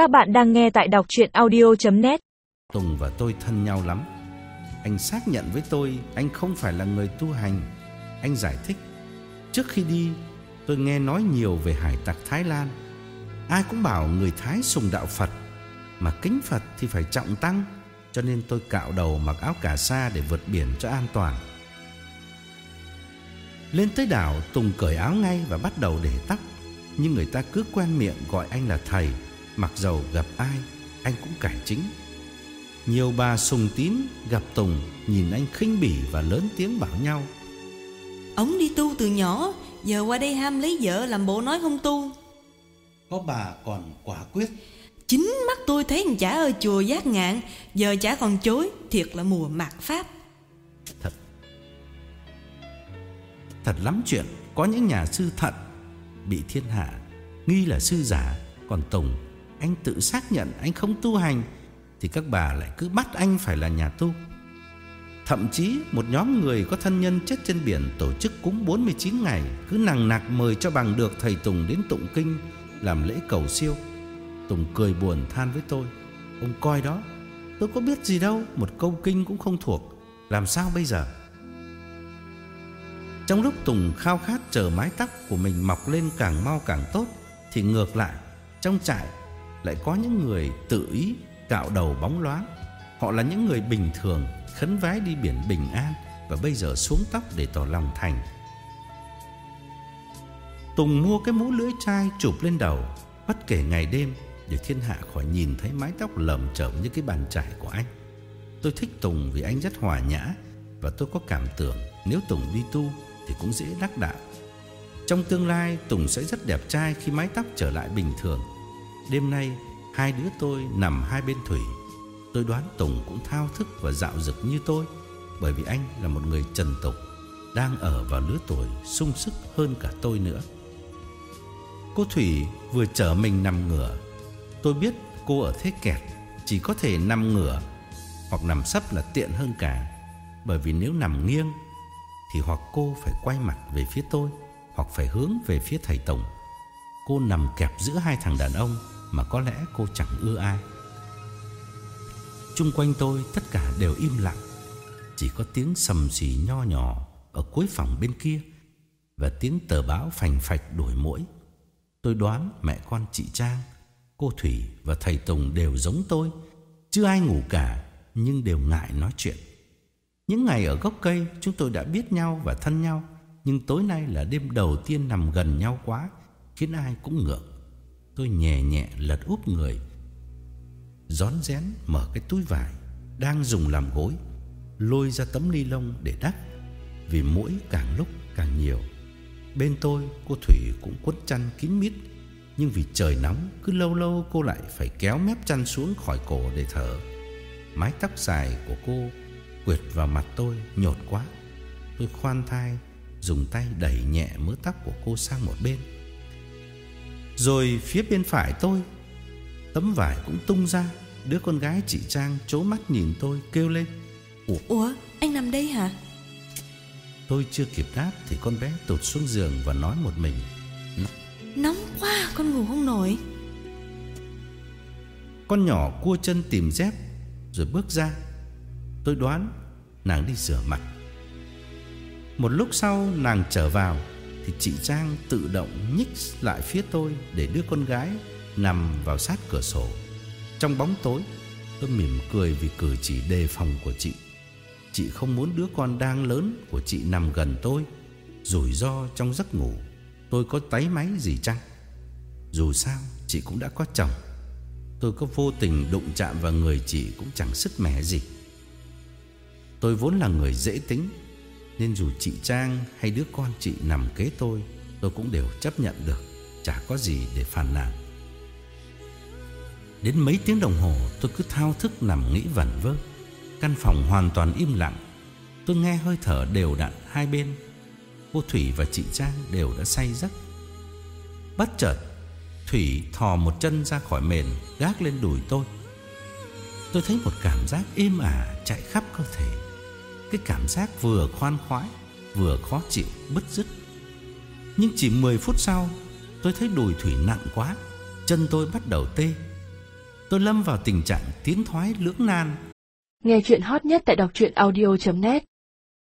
Các bạn đang nghe tại đọc chuyện audio.net Tùng và tôi thân nhau lắm. Anh xác nhận với tôi Anh không phải là người tu hành. Anh giải thích, Trước khi đi, tôi nghe nói nhiều về hải tặc Thái Lan. Ai cũng bảo người Thái sùng đạo Phật, Mà kính Phật thì phải trọng tăng, Cho nên tôi cạo đầu mặc áo cà sa để vượt biển cho an toàn. Lên tới đảo, Tùng cởi áo ngay và bắt đầu để tóc, Nhưng người ta cứ quen miệng gọi anh là thầy. Mặc dầu gặp ai Anh cũng cải chính. Nhiều bà sùng tín gặp Tùng Nhìn anh khinh bỉ và lớn tiếng bảo nhau. Ông đi tu từ nhỏ Giờ qua đây ham lấy vợ làm bộ nói không tu. Có bà còn quả quyết. Chính mắt tôi thấy thằng chả ở chùa giác ngạn Giờ chả còn chối Thiệt là mùa mạt pháp. Thật. Thật lắm chuyện Có những nhà sư thật Bị thiên hạ Nghi là sư giả Còn Tùng anh tự xác nhận anh không tu hành Thì các bà lại cứ bắt anh phải là nhà tu Thậm chí một nhóm người có thân nhân chết trên biển tổ chức cúng 49 ngày cứ nằng nặc mời cho bằng được thầy Tùng đến tụng kinh làm lễ cầu siêu. Tùng cười buồn than với tôi, ông coi đó, tôi có biết gì đâu, một câu kinh cũng không thuộc, làm sao bây giờ? Trong lúc Tùng khao khát chờ mái tóc của mình mọc lên càng mau càng tốt thì ngược lại, trong trại lại có những người tự ý cạo đầu bóng loáng. Họ là những người bình thường khấn vái đi biển bình an và bây giờ xuống tóc để tỏ lòng thành. Tùng mua cái mũ lưỡi chai chụp lên đầu, bất kể ngày đêm để thiên hạ khỏi nhìn thấy mái tóc lởm chởm như cái bàn chải của anh. Tôi thích Tùng vì anh rất hòa nhã và tôi có cảm tưởng nếu Tùng đi tu thì cũng dễ đắc đạo. Trong tương lai Tùng sẽ rất đẹp trai khi mái tóc trở lại bình thường. Đêm nay, hai đứa tôi nằm hai bên thủy. Tôi đoán Tùng cũng thao thức và dạo dực như tôi, Bởi vì anh là một người trần tục, Đang ở vào lứa tuổi sung sức hơn cả tôi nữa. Cô Thủy vừa chở mình nằm ngửa. Tôi biết cô ở thế kẹt, Chỉ có thể nằm ngửa Hoặc nằm sấp là tiện hơn cả, Bởi vì nếu nằm nghiêng Thì hoặc cô phải quay mặt về phía tôi, Hoặc phải hướng về phía thầy Tổng Cô nằm kẹp giữa hai thằng đàn ông mà có lẽ cô chẳng ưa ai. Trung quanh tôi, tất cả đều im lặng. Chỉ có tiếng sầm xì nho nhỏ Ở cuối phòng bên kia Và tiếng tờ báo phành phạch đuổi mũi. Tôi đoán mẹ con chị Trang, Cô Thủy và thầy Tùng đều giống tôi. Chưa ai ngủ cả, Nhưng đều ngại nói chuyện. Những ngày ở gốc cây, Chúng tôi đã biết nhau và thân nhau. Nhưng tối nay là đêm đầu tiên nằm gần nhau quá, Khiến ai cũng ngượng. Tôi nhẹ nhẹ lật úp người. Rón rén mở cái túi vải Đang dùng làm gối, Lôi ra tấm ni lông để đắp, Vì mũi càng lúc càng nhiều. Bên tôi, cô Thủy cũng quấn chăn kín mít, Nhưng vì trời nóng, Cứ lâu lâu cô lại phải kéo mép chăn xuống khỏi cổ để thở. Mái tóc dài của cô Quyệt vào mặt tôi nhột quá. Tôi khoan thai, Dùng tay đẩy nhẹ mớ tóc của cô sang một bên. Rồi phía bên phải tôi Tấm vải cũng tung ra. Đứa con gái chị Trang chố mắt nhìn tôi kêu lên. Ủa, Ủa anh nằm đây hả? Tôi chưa kịp đáp Thì con bé tụt xuống giường và nói một mình. Nóng quá con ngủ không nổi. Con nhỏ cua chân tìm dép Rồi bước ra. Tôi đoán nàng đi rửa mặt. Một lúc sau nàng trở vào thì chị Trang tự động nhích lại phía tôi Để đưa con gái nằm vào sát cửa sổ. Trong bóng tối, tôi mỉm cười vì cử chỉ đề phòng của chị. Chị không muốn đứa con đang lớn của chị nằm gần tôi, rủi ro trong giấc ngủ. Tôi có tái máy gì chăng? Dù sao, chị cũng đã có chồng. Tôi có vô tình đụng chạm vào người chị cũng chẳng sức mẻ gì. Tôi vốn là người dễ tính, nên dù chị Trang hay đứa con chị nằm kế tôi, tôi cũng đều chấp nhận được, chả có gì để phản nàn. Đến mấy tiếng đồng hồ tôi cứ thao thức nằm nghĩ vẩn vơ. Căn phòng hoàn toàn im lặng. Tôi nghe hơi thở đều đặn hai bên. Cô Thủy và chị Trang đều đã say giấc. Bất chợt Thủy thò một chân ra khỏi mền Gác lên đùi tôi. Tôi thấy một cảm giác êm ả Chạy khắp cơ thể. Cái cảm giác vừa khoan khoái, Vừa khó chịu, bứt rứt. Nhưng chỉ 10 phút sau, Tôi thấy đùi Thủy nặng quá, Chân tôi bắt đầu tê. Tôi lâm vào tình trạng tiến thoái lưỡng nan. Nghe chuyện hot nhất tại đọc truyện audio.net